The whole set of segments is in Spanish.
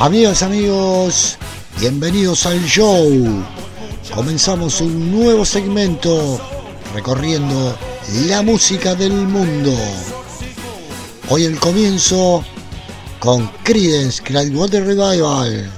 Amigas, amigos, bienvenidos al show. Comenzamos un nuevo segmento recorriendo la música del mundo. Hoy el comienzo con Creedence Clearwater Revival.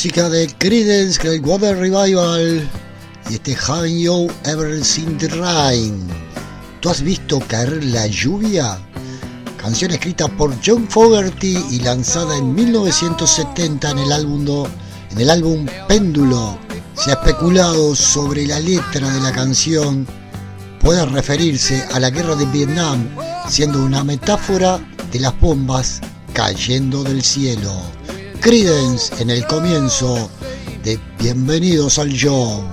Música de Creedence Clearwater Revival y este Haven't You Ever Seen the Rain. ¿Tú has visto caer la lluvia? Canción escrita por John Fogerty y lanzada en 1970 en el álbum, en el álbum Péndulo. Se ha especulado sobre la letra de la canción puede referirse a la guerra de Vietnam, siendo una metáfora de las bombas cayendo del cielo. Credence en el comienzo de Bienvenidos al Show.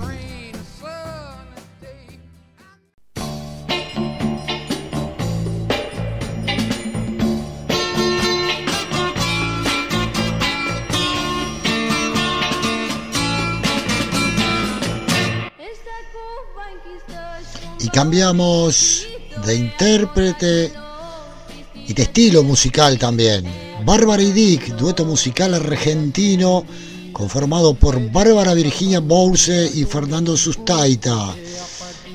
Y cambiamos de intérprete y de estilo musical también. Bárbara y Dick, dueto musical argentino conformado por Bárbara Virginia Bourse y Fernando Sustaita.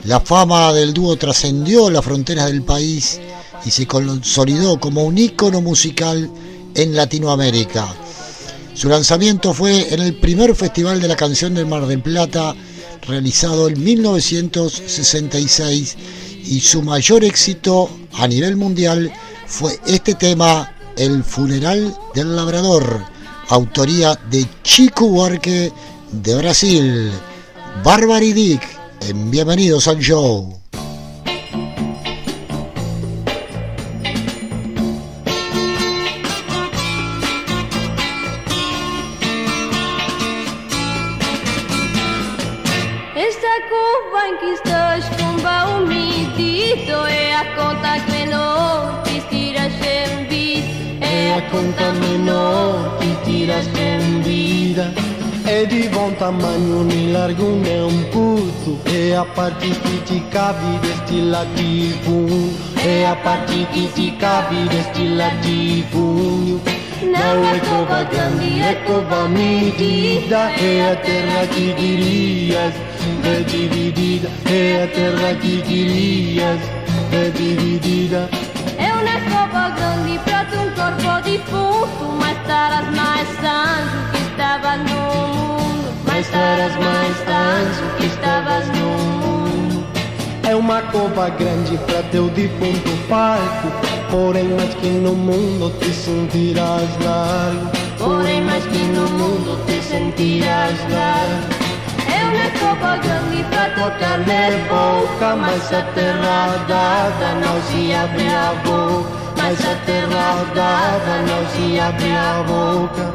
La fama del dúo trascendió las fronteras del país y se consolidó como un ícono musical en Latinoamérica. Su lanzamiento fue en el primer Festival de la Canción del Mar del Plata, realizado en 1966, y su mayor éxito a nivel mundial fue este tema el funeral del labrador, autoría de Chico Huarque de Brasil. Barbary Dick, en Bienvenidos al Show. Raccontami no, ti tira spendida e diventa tamanho nem largo nem curto É a parte que te cabe deste lativo É a parte que te cabe deste lativo Não é cova grande, é cova medida É a terra que querias, é dividida. É a terra que querias, é dividida. É uma escova grande pra um corpo defunto Mas estarás mais anjo que estavas no mundo. Mas estarás mais anjo que estavas no mundo. É uma cova grande pra teu defunto parco. Porém mais que no mundo te sentirás largo. Porém mais que no mundo te sentirás largo. É uma escova grande pra tocar de boca Mas a terra dada não se abre a boca Mas a terra dada não se abre a boca.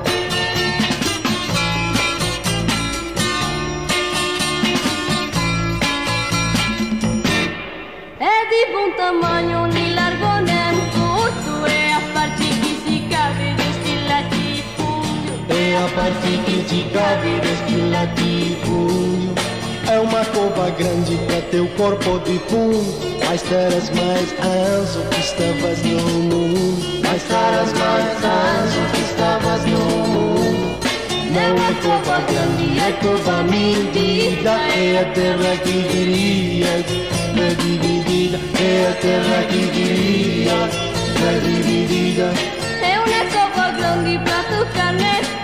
É de bom tamanho, nem largo nem curto É a parte que se cabe deste latifúndio É a parte que te cabe deste latifúndio É uma cova grande pra teu corpo de fundo Mas terás mais anjo que estavas no mundo. Mas terás mais anjo que estavas no mundo. Não é cova grande, é cova medida. É a terra que querias, é dividida. É a terra que querias, é dividida. É uma escova grande pra tocar na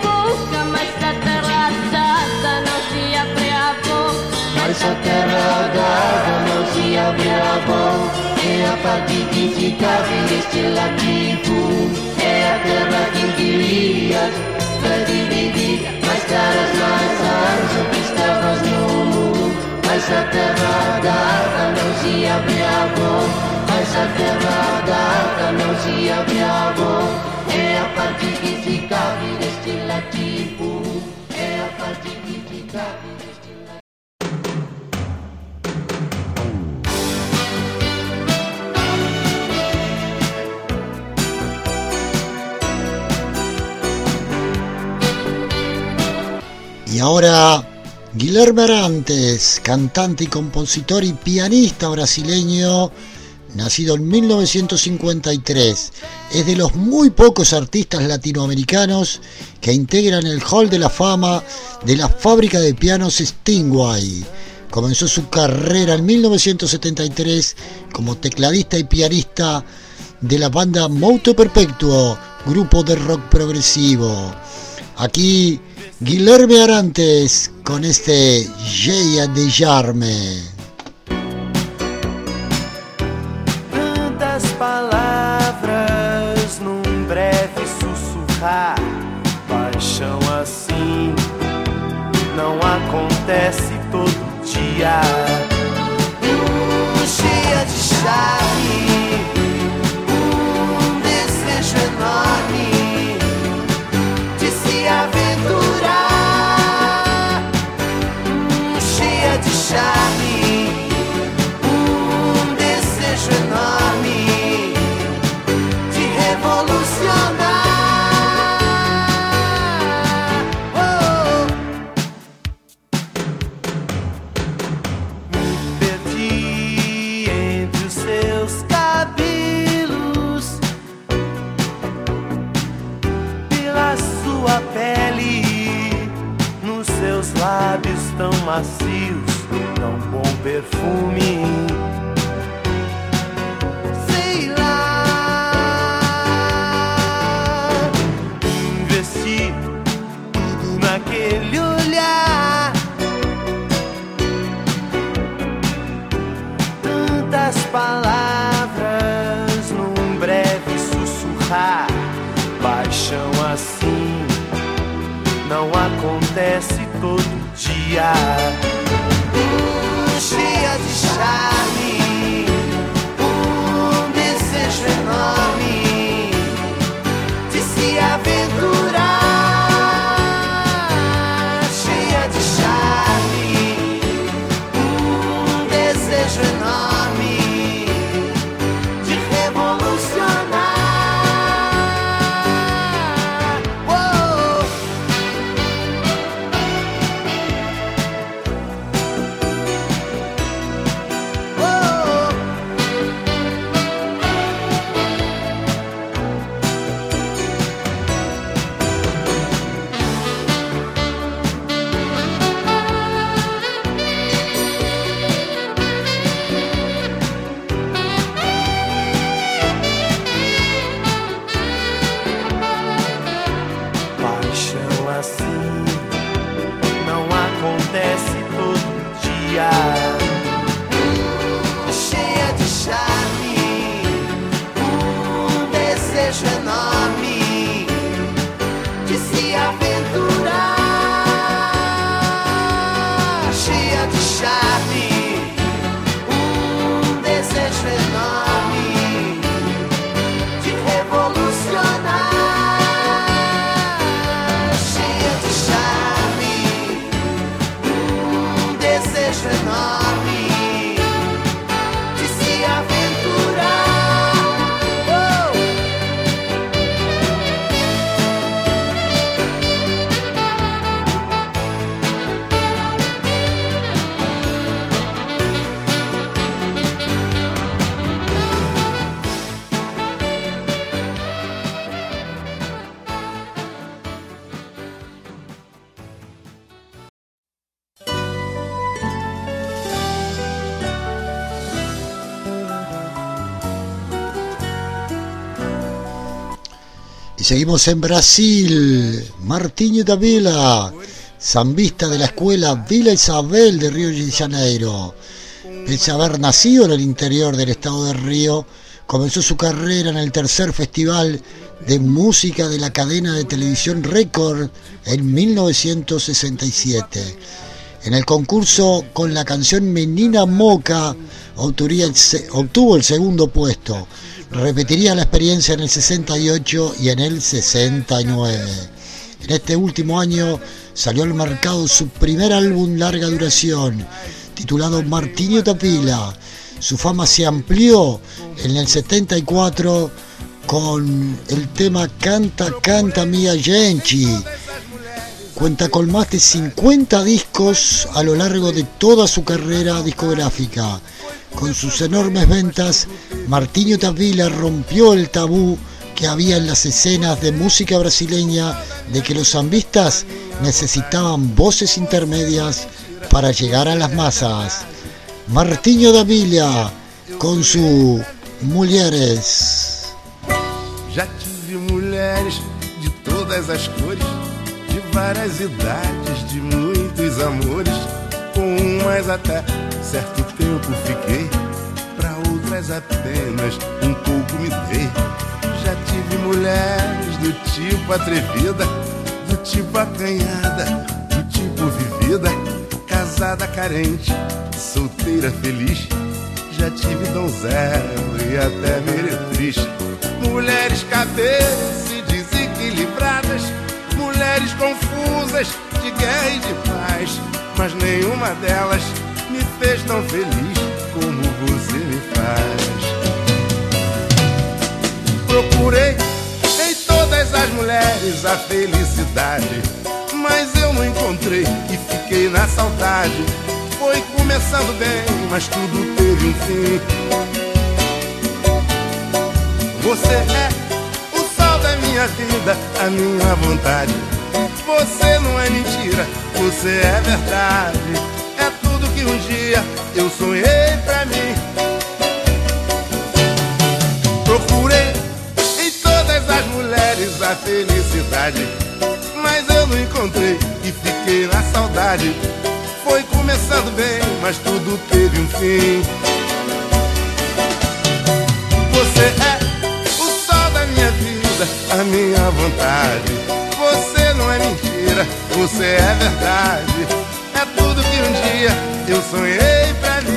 terra não se abre a boca É a parte que te cabe deste lativo É a terra que querias, é dividida Mas caras mais anjo que estavas no mundo. Mas a terra dada não se abre a boca Mas a terra dada não se abre a boca É a parte que te cabe deste lativo ahora Guilherme Arantes, cantante y compositor y pianista brasileño, nacido en 1953. Es de los muy pocos artistas latinoamericanos que integran el Hall de la Fama de la fábrica de pianos Stingway. Comenzó su carrera en 1973 como tecladista y pianista de la banda Moto Perpetuo, grupo de rock progresivo. Aquí Guilherme Arantes con este Geia de Jarme. Tantas palavras num breve sussurrar. Paixão assim não acontece todo dia. Não acontece todo dia. Cheia de charme, seguimos en Brasil. Martinho da Vila, zambista de la escuela Vila Isabel de Río de Janeiro. Pese a haber nacido en el interior del estado de Río, comenzó su carrera en el tercer festival de música de la cadena de televisión Record en 1967. En el concurso con la canción Menina Moca obtuvo el segundo puesto. Repetiría la experiencia en el 68 y en el 69. En este último año salió al mercado su primer álbum larga duración, titulado Martinho Tapila. Su fama se amplió en el 74 con el tema Canta, Canta Mia Genchi. Cuenta con más de 50 discos a lo largo de toda su carrera discográfica. Con sus enormes ventas, Martinho Tavila rompió el tabú que había en las escenas de música brasileña de que los zambistas necesitaban voces intermedias para llegar a las masas. Martinho Davila con su Mulheres. Já tive mulheres de todas as cores, várias idades, de muitos amores. Com umas até certo tempo fiquei, para outras apenas um pouco me dei. Já tive mulheres do tipo atrevida, do tipo acanhada, do tipo vivida, casada carente, solteira feliz. Já tive donzela e até meretriz. Mulheres cadeiras desequilibradas, mulheres de guerra e de paz, mas nenhuma delas me fez tão feliz como você me faz. Procurei em todas as mulheres a felicidade, mas eu não encontrei e fiquei na saudade. Foi começando bem, mas tudo teve um fim. Você é o sol da minha vida, a minha vontade. Você não é mentira, você é verdade. É tudo que um dia eu sonhei pra mim. Procurei em todas as mulheres a felicidade, mas eu não encontrei e fiquei na saudade. Foi começando bem, mas tudo teve um fim. Você é a minha vontade. Você não é mentira, você é verdade. É tudo que um dia eu sonhei pra mim.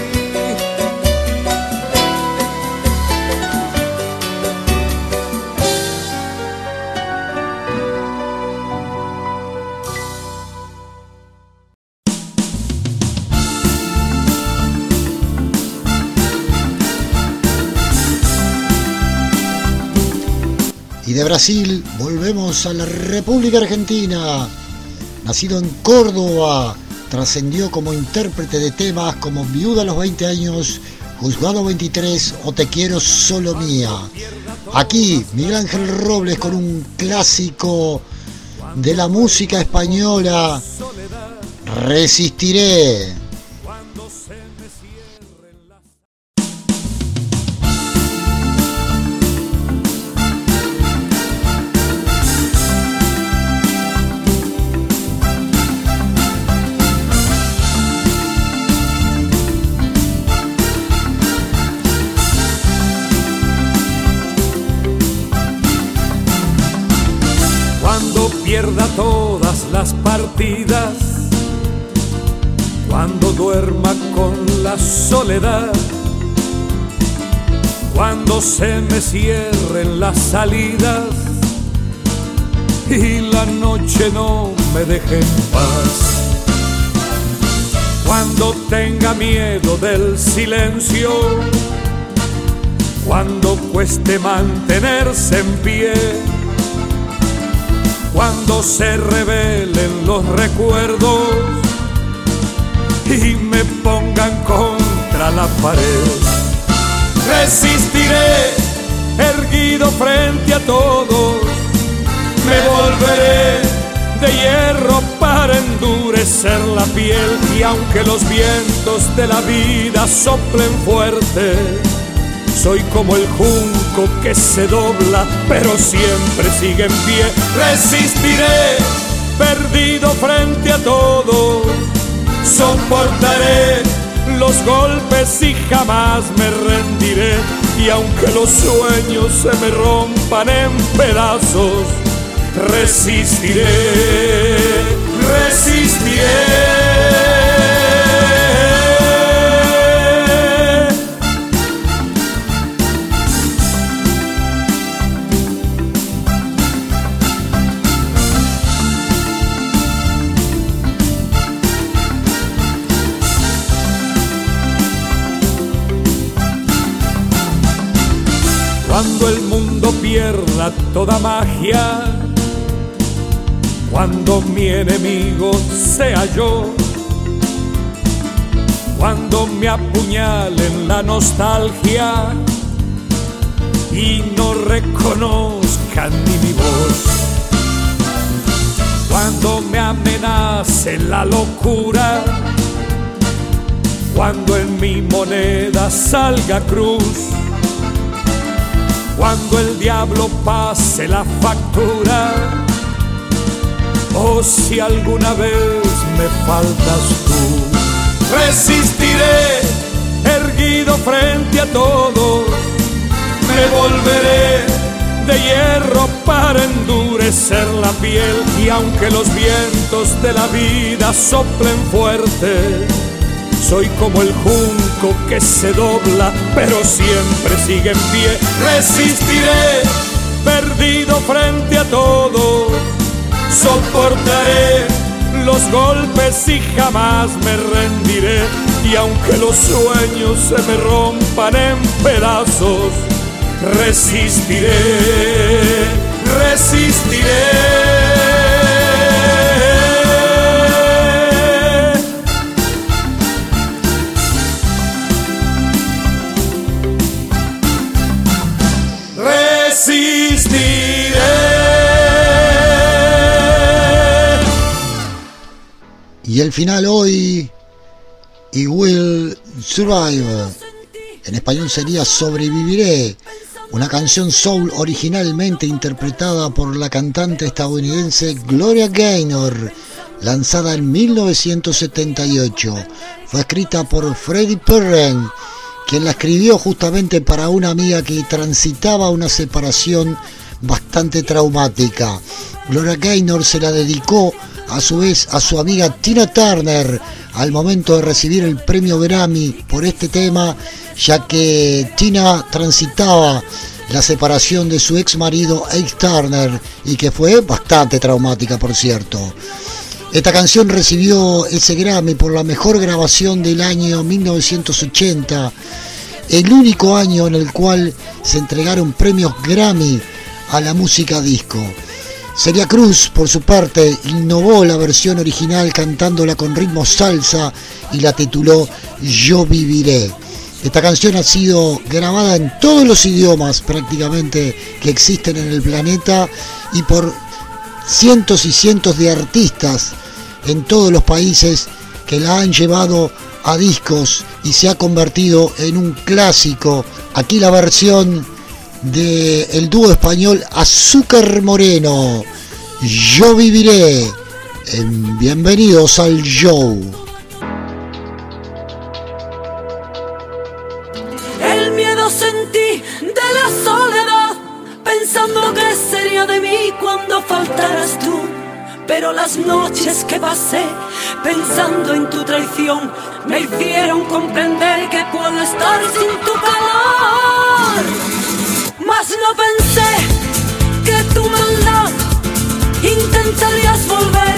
De Brasil volvemos a la República Argentina. Nacido en Córdoba, trascendió como intérprete de temas como Viuda a los 20 años, Juzgado 23 o Te quiero solo mía. Aquí Miguel Ángel Robles con un clásico de la música española, Resistiré. Cuando se me cierren las salidas y la noche no me deje en paz. Cuando tenga miedo del silencio, cuando cueste mantenerse en pie, cuando se revelen los recuerdos y me pongan contra la pared. Resistiré erguido frente a todos, me volveré de hierro para endurecer la piel y aunque los vientos de la vida soplen fuerte, Soy como el junco que se dobla, pero siempre sigue en pie. Resistiré, perdido frente a todo. Soportaré los golpes y jamás me rendiré. Y aunque los sueños se me rompan en pedazos, resistiré, resistiré. Cuando el mundo pierda toda magia, cuando mi enemigo sea yo, cuando me apuñalen la nostalgia y no reconozcan ni mi voz, cuando me amenace la locura, cuando en mi moneda salga cruz cuando el diablo pase la factura, o si alguna vez me faltas tú, resistiré erguido frente a todo, me volveré de hierro para endurecer la piel. Y aunque los vientos de la vida soplen fuerte, soy como el junco que se dobla, pero siempre sigue en pie. Resistiré, perdido frente a todo. Soportaré los golpes y jamás me rendiré. Y aunque los sueños se me rompan en pedazos, resistiré, resistiré. Y el final hoy, y will survive. En español sería Sobreviviré, una canción soul originalmente interpretada por la cantante estadounidense Gloria Gaynor, lanzada en 1978. Fue escrita por Freddie Perren, quien la escribió justamente para una amiga que transitaba una separación bastante traumática. Gloria Gaynor se la dedicó a su vez a su amiga Tina Turner al momento de recibir el premio Grammy por este tema, ya que Tina transitaba la separación de su ex marido Ace Turner y que fue bastante traumática, por cierto. Esta canción recibió ese Grammy por la mejor grabación del año 1980, el único año en el cual se entregaron premios Grammy a la música disco. Celia Cruz, por su parte, innovó la versión original cantándola con ritmo salsa y la tituló Yo viviré. Esta canción ha sido grabada en todos los idiomas prácticamente que existen en el planeta y por cientos y cientos de artistas en todos los países que la han llevado a discos y se ha convertido en un clásico. Aquí la versión del el dúo español Azúcar Moreno. Yo viviré. En bienvenidos al show. El miedo sentí de la soledad, pensando que sería de mí cuando faltaras tú. Pero las noches que pasé pensando en tu traición me hicieron comprender que puedo estar sin tu calor. No pensé que tu maldad intentarías volver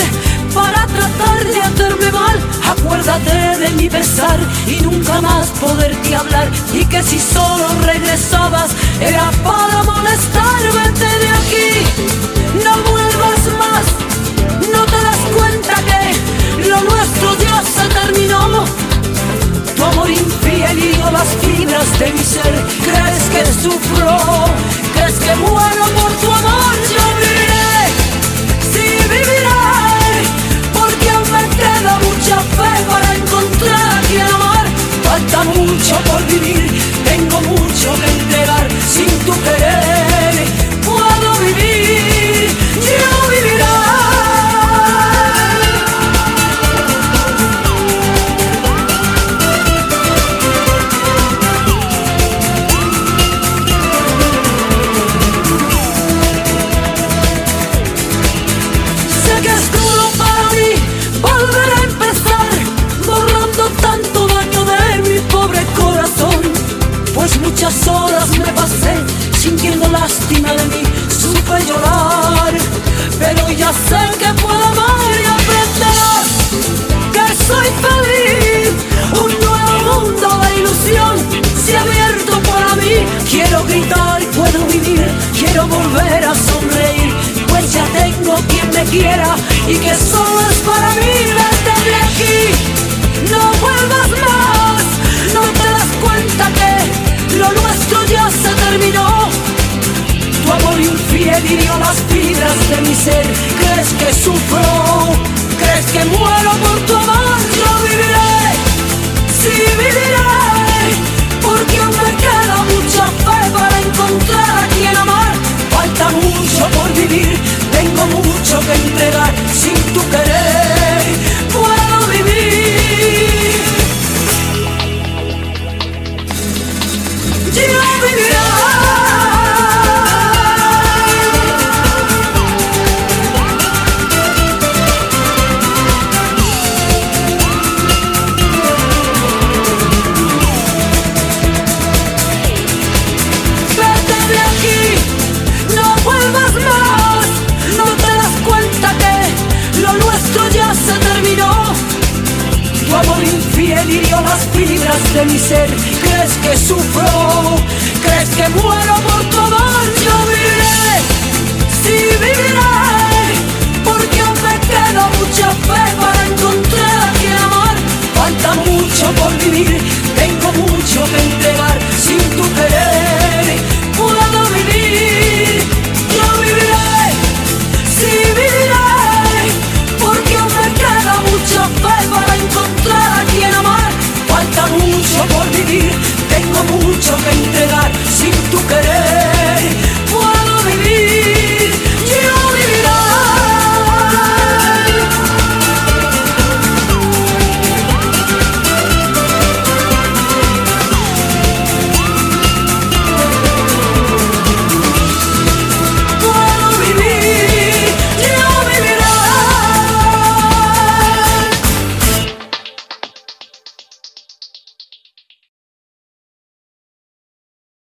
para tratar de hacerme mal. Acuérdate de mi besar y nunca más poderte hablar. Y que si solo regresabas era para molestar. Vete de aquí, no vuelvas más. No te das cuenta que lo nuestro ya se terminó. Tu amor infiel hirió las fibras de mi ser. ¿Crees que sufro? ¿Crees que muero por tu amor? Y que solo es para mí. Vete de aquí, no vuelvas más, no te das cuenta que lo nuestro ya se terminó. Tu amor infiel hirió las fibras de mi ser. ¿Crees que sufro? ¿Crees que muero por tu amor? Yo viviré, sí viviré, porque aún me queda mucha fe para encontrar mucho por vivir, tengo mucho que entregar sin tu querer.